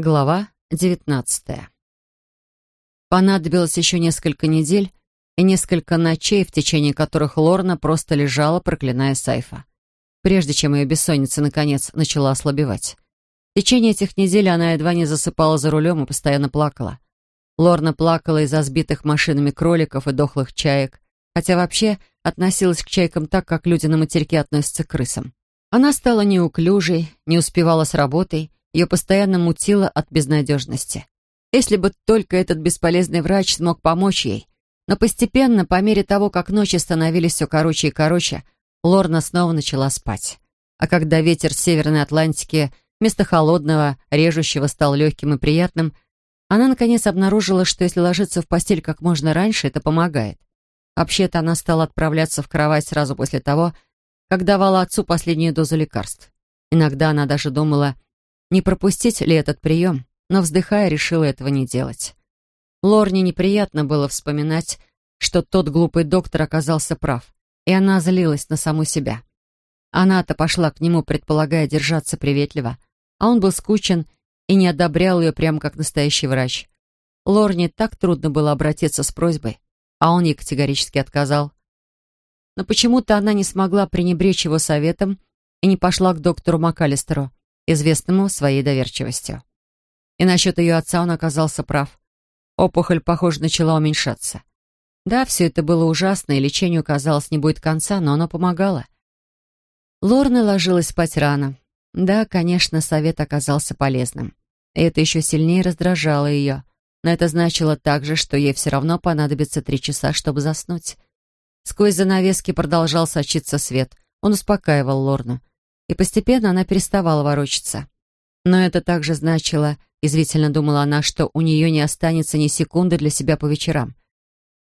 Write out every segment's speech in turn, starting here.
Глава девятнадцатая. Понадобилось еще несколько недель и несколько ночей, в течение которых Лорна просто лежала, проклиная Сайфа, прежде чем ее бессонница, наконец, начала ослабевать. В течение этих недель она едва не засыпала за рулем и постоянно плакала. Лорна плакала из-за сбитых машинами кроликов и дохлых чаек, хотя вообще относилась к чайкам так, как люди на материке относятся к крысам. Она стала неуклюжей, не успевала с работой, ее постоянно мутило от безнадежности. Если бы только этот бесполезный врач смог помочь ей. Но постепенно, по мере того, как ночи становились все короче и короче, Лорна снова начала спать. А когда ветер Северной Атлантики вместо холодного, режущего стал легким и приятным, она наконец обнаружила, что если ложиться в постель как можно раньше, это помогает. Вообще-то она стала отправляться в кровать сразу после того, как давала отцу последнюю дозу лекарств. Иногда она даже думала, не пропустить ли этот прием, но, вздыхая, решила этого не делать. Лорне неприятно было вспоминать, что тот глупый доктор оказался прав, и она злилась на саму себя. Она-то пошла к нему, предполагая держаться приветливо, а он был скучен и не одобрял ее прямо как настоящий врач. Лорне так трудно было обратиться с просьбой, а он ей категорически отказал. Но почему-то она не смогла пренебречь его советом и не пошла к доктору МакАлистеру, известному своей доверчивостью. И насчет ее отца он оказался прав. Опухоль, похоже, начала уменьшаться. Да, все это было ужасно, и лечению, казалось, не будет конца, но оно помогало. Лорна ложилась спать рано. Да, конечно, совет оказался полезным. И это еще сильнее раздражало ее. Но это значило также, что ей все равно понадобится три часа, чтобы заснуть. Сквозь занавески продолжал сочиться свет. Он успокаивал Лорну и постепенно она переставала ворочаться. Но это также значило, извительно думала она, что у нее не останется ни секунды для себя по вечерам.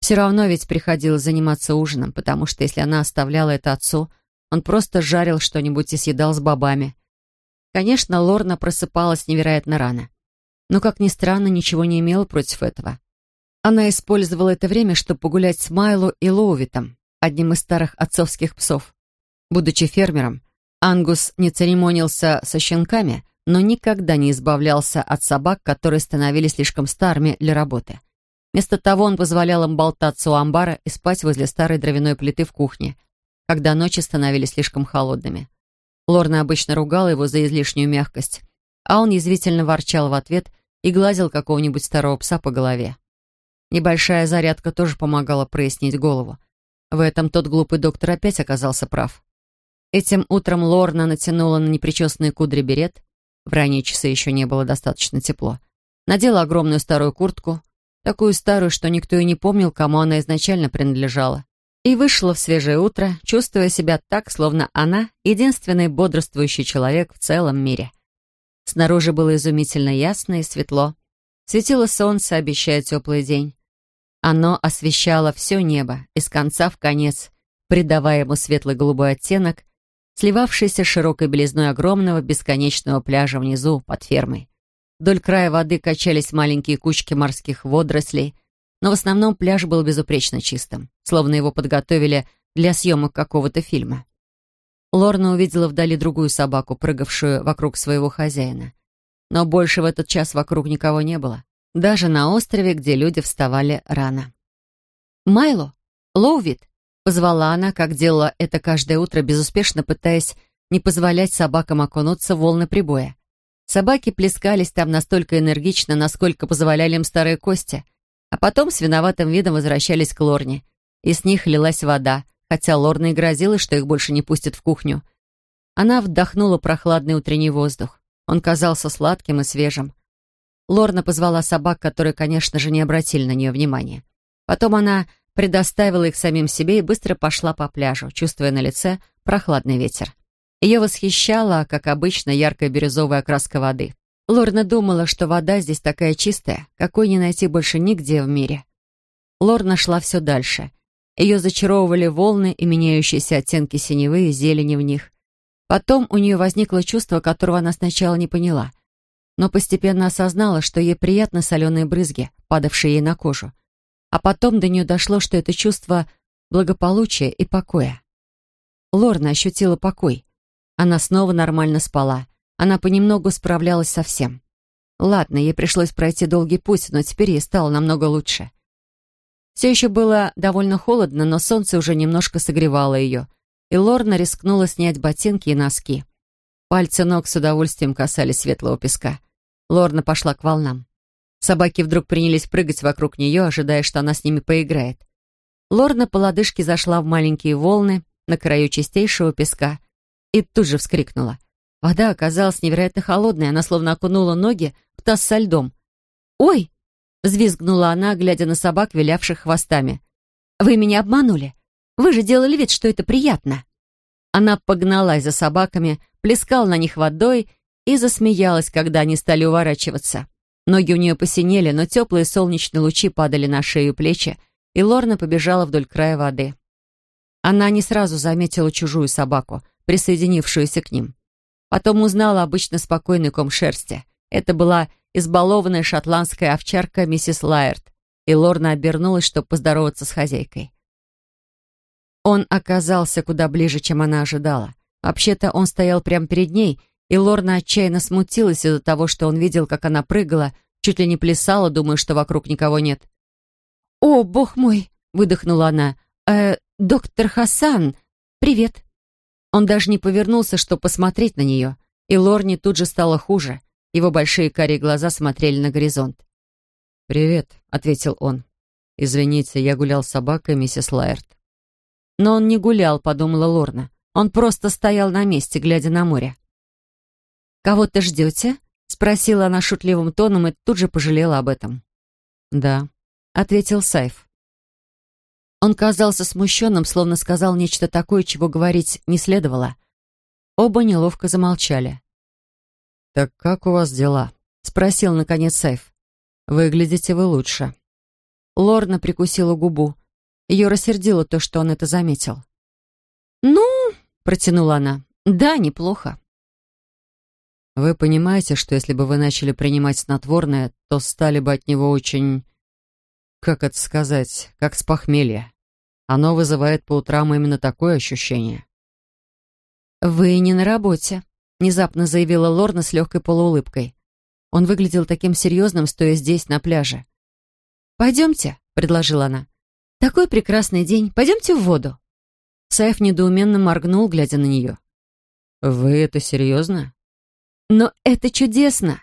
Все равно ведь приходилось заниматься ужином, потому что если она оставляла это отцу, он просто жарил что-нибудь и съедал с бобами. Конечно, Лорна просыпалась невероятно рано. Но, как ни странно, ничего не имела против этого. Она использовала это время, чтобы погулять с Майло и Лоувитом, одним из старых отцовских псов. Будучи фермером, Ангус не церемонился со щенками, но никогда не избавлялся от собак, которые становились слишком старыми для работы. Вместо того он позволял им болтаться у амбара и спать возле старой дровяной плиты в кухне, когда ночи становились слишком холодными. Лорна обычно ругала его за излишнюю мягкость, а он язвительно ворчал в ответ и гладил какого-нибудь старого пса по голове. Небольшая зарядка тоже помогала прояснить голову. В этом тот глупый доктор опять оказался прав. Этим утром Лорна натянула на непричесанные кудри берет. В ранние часы еще не было достаточно тепло. Надела огромную старую куртку, такую старую, что никто и не помнил, кому она изначально принадлежала. И вышла в свежее утро, чувствуя себя так, словно она — единственный бодрствующий человек в целом мире. Снаружи было изумительно ясно и светло. Светило солнце, обещая теплый день. Оно освещало все небо, из конца в конец, придавая ему светлый голубой оттенок сливавшийся с широкой белизной огромного бесконечного пляжа внизу, под фермой. Вдоль края воды качались маленькие кучки морских водорослей, но в основном пляж был безупречно чистым, словно его подготовили для съемок какого-то фильма. Лорна увидела вдали другую собаку, прыгавшую вокруг своего хозяина. Но больше в этот час вокруг никого не было, даже на острове, где люди вставали рано. «Майло? Лоувит?» Позвала она, как делала это каждое утро, безуспешно пытаясь не позволять собакам окунуться в волны прибоя. Собаки плескались там настолько энергично, насколько позволяли им старые кости, а потом с виноватым видом возвращались к Лорне, и с них лилась вода, хотя Лорна и грозила, что их больше не пустят в кухню. Она вдохнула прохладный утренний воздух. Он казался сладким и свежим. Лорна позвала собак, которые, конечно же, не обратили на нее внимания. Потом она предоставила их самим себе и быстро пошла по пляжу, чувствуя на лице прохладный ветер. Ее восхищала, как обычно, яркая бирюзовая окраска воды. Лорна думала, что вода здесь такая чистая, какой не найти больше нигде в мире. Лорна шла все дальше. Ее зачаровывали волны и меняющиеся оттенки синевы и зелени в них. Потом у нее возникло чувство, которого она сначала не поняла, но постепенно осознала, что ей приятны соленые брызги, падавшие ей на кожу. А потом до нее дошло, что это чувство благополучия и покоя. Лорна ощутила покой. Она снова нормально спала. Она понемногу справлялась со всем. Ладно, ей пришлось пройти долгий путь, но теперь ей стало намного лучше. Все еще было довольно холодно, но солнце уже немножко согревало ее, и Лорна рискнула снять ботинки и носки. Пальцы ног с удовольствием касались светлого песка. Лорна пошла к волнам. Собаки вдруг принялись прыгать вокруг нее, ожидая, что она с ними поиграет. Лорна по лодыжке зашла в маленькие волны на краю чистейшего песка и тут же вскрикнула. Вода оказалась невероятно холодной, она словно окунула ноги в таз со льдом. «Ой!» — взвизгнула она, глядя на собак, вилявших хвостами. «Вы меня обманули. Вы же делали вид, что это приятно». Она погналась за собаками, плескала на них водой и засмеялась, когда они стали уворачиваться. Ноги у нее посинели, но теплые солнечные лучи падали на шею и плечи, и Лорна побежала вдоль края воды. Она не сразу заметила чужую собаку, присоединившуюся к ним. Потом узнала обычно спокойный ком шерсти. Это была избалованная шотландская овчарка миссис Лайерт, и Лорна обернулась, чтобы поздороваться с хозяйкой. Он оказался куда ближе, чем она ожидала. Вообще-то он стоял прямо перед ней, и Лорна отчаянно смутилась из-за того, что он видел, как она прыгала, чуть ли не плясала, думая, что вокруг никого нет. «О, бог мой!» — выдохнула она. «Э, доктор Хасан, привет!» Он даже не повернулся, чтобы посмотреть на нее, и Лорне тут же стало хуже. Его большие карие глаза смотрели на горизонт. «Привет», — ответил он. «Извините, я гулял с собакой, миссис Лайерт». Но он не гулял, подумала Лорна. Он просто стоял на месте, глядя на море. «Кого-то ждете?» — спросила она шутливым тоном и тут же пожалела об этом. «Да», — ответил Сайф. Он казался смущенным, словно сказал нечто такое, чего говорить не следовало. Оба неловко замолчали. «Так как у вас дела?» — спросил, наконец, Сайф. «Выглядите вы лучше». Лорна прикусила губу. Ее рассердило то, что он это заметил. «Ну...» — протянула она. «Да, неплохо». Вы понимаете, что если бы вы начали принимать снотворное, то стали бы от него очень... Как это сказать? Как с похмелья. Оно вызывает по утрам именно такое ощущение. «Вы не на работе», — внезапно заявила Лорна с легкой полуулыбкой. Он выглядел таким серьезным, стоя здесь, на пляже. «Пойдемте», — предложила она. «Такой прекрасный день. Пойдемте в воду». Саев недоуменно моргнул, глядя на нее. «Вы это серьезно?» «Но это чудесно!»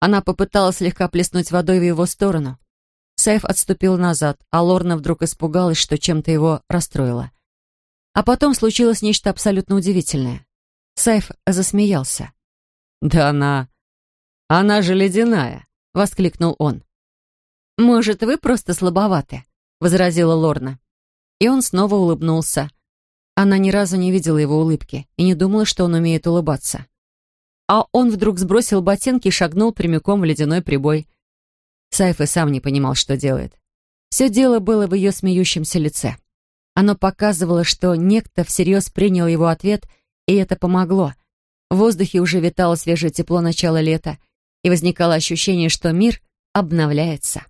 Она попыталась слегка плеснуть водой в его сторону. Сайф отступил назад, а Лорна вдруг испугалась, что чем-то его расстроило. А потом случилось нечто абсолютно удивительное. Сайф засмеялся. «Да она... она же ледяная!» — воскликнул он. «Может, вы просто слабоваты?» — возразила Лорна. И он снова улыбнулся. Она ни разу не видела его улыбки и не думала, что он умеет улыбаться а он вдруг сбросил ботинки и шагнул прямиком в ледяной прибой. Сайф и сам не понимал, что делает. Все дело было в ее смеющемся лице. Оно показывало, что некто всерьез принял его ответ, и это помогло. В воздухе уже витало свежее тепло начала лета, и возникало ощущение, что мир обновляется.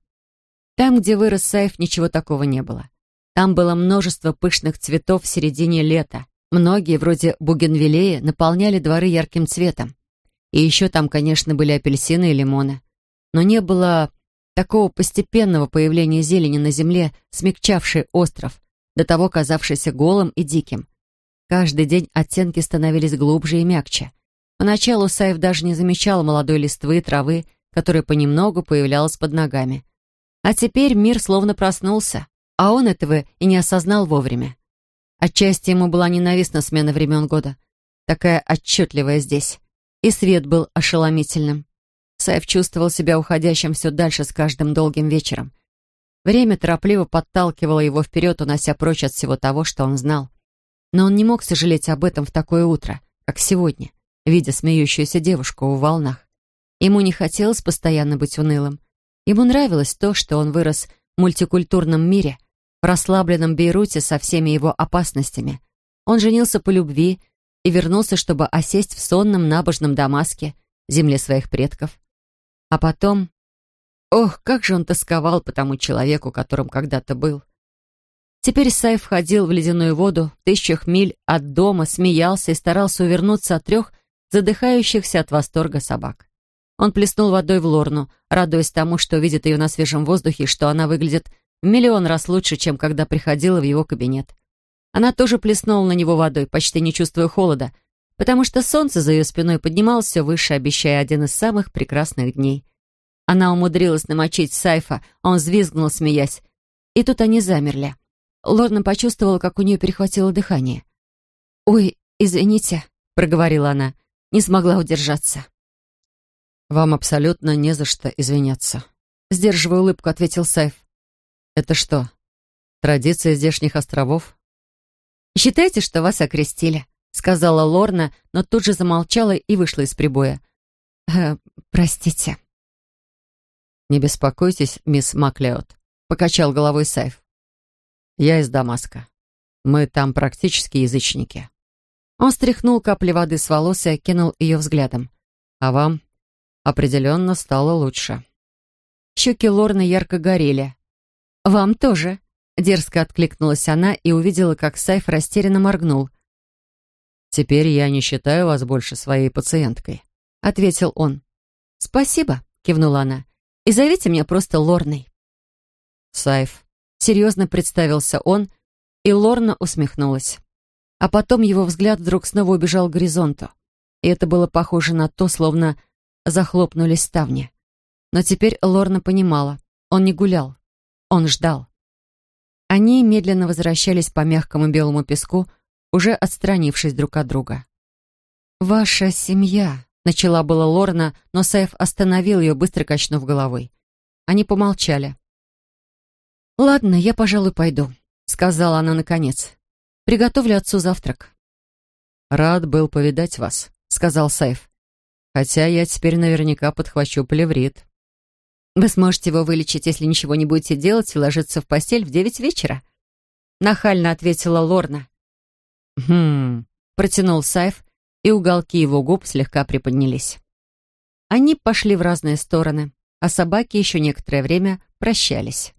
Там, где вырос Сайф, ничего такого не было. Там было множество пышных цветов в середине лета. Многие, вроде бугенвиллея, наполняли дворы ярким цветом. И еще там, конечно, были апельсины и лимоны. Но не было такого постепенного появления зелени на земле, смягчавшей остров, до того казавшийся голым и диким. Каждый день оттенки становились глубже и мягче. Поначалу Саев даже не замечал молодой листвы и травы, которая понемногу появлялась под ногами. А теперь мир словно проснулся, а он этого и не осознал вовремя. Отчасти ему была ненавистна смена времен года, такая отчетливая здесь и свет был ошеломительным. Сайф чувствовал себя уходящим все дальше с каждым долгим вечером. Время торопливо подталкивало его вперед, унося прочь от всего того, что он знал. Но он не мог сожалеть об этом в такое утро, как сегодня, видя смеющуюся девушку в волнах. Ему не хотелось постоянно быть унылым. Ему нравилось то, что он вырос в мультикультурном мире, в расслабленном Бейруте со всеми его опасностями. Он женился по любви, и вернулся, чтобы осесть в сонном набожном Дамаске, земле своих предков. А потом... Ох, как же он тосковал по тому человеку, которым когда-то был. Теперь Сайф входил в ледяную воду в тысячах миль от дома, смеялся и старался увернуться от трех задыхающихся от восторга собак. Он плеснул водой в Лорну, радуясь тому, что видит ее на свежем воздухе что она выглядит в миллион раз лучше, чем когда приходила в его кабинет. Она тоже плеснула на него водой, почти не чувствуя холода, потому что солнце за ее спиной поднималось все выше, обещая один из самых прекрасных дней. Она умудрилась намочить Сайфа, а он взвизгнул, смеясь. И тут они замерли. Лорна почувствовала, как у нее перехватило дыхание. «Ой, извините», — проговорила она, — не смогла удержаться. «Вам абсолютно не за что извиняться», — сдерживая улыбку, ответил Сайф. «Это что, традиция здешних островов?» «Считайте, что вас окрестили», — сказала Лорна, но тут же замолчала и вышла из прибоя. «Э, «Простите». «Не беспокойтесь, мисс Маклеод», — покачал головой Сайф. «Я из Дамаска. Мы там практически язычники». Он стряхнул капли воды с волос и окинул ее взглядом. «А вам определенно стало лучше». Щеки Лорны ярко горели. «Вам тоже», — дерзко откликнулась она и увидела, как Сайф растерянно моргнул. «Теперь я не считаю вас больше своей пациенткой», — ответил он. «Спасибо», — кивнула она. «И зовите меня просто Лорной». «Сайф», — серьезно представился он, и Лорна усмехнулась. А потом его взгляд вдруг снова убежал к горизонту. И это было похоже на то, словно захлопнулись ставни. Но теперь Лорна понимала, он не гулял, он ждал. Они медленно возвращались по мягкому белому песку, уже отстранившись друг от друга. «Ваша семья», — начала была Лорна, но Сайф остановил ее, быстро качнув головой. Они помолчали. «Ладно, я, пожалуй, пойду», — сказала она наконец. «Приготовлю отцу завтрак». «Рад был повидать вас», — сказал Сайф. «Хотя я теперь наверняка подхвачу плеврит». «Вы сможете его вылечить, если ничего не будете делать и ложиться в постель в девять вечера?» Нахально ответила Лорна. «Хм...» — протянул Сайф, и уголки его губ слегка приподнялись. Они пошли в разные стороны, а собаки еще некоторое время прощались.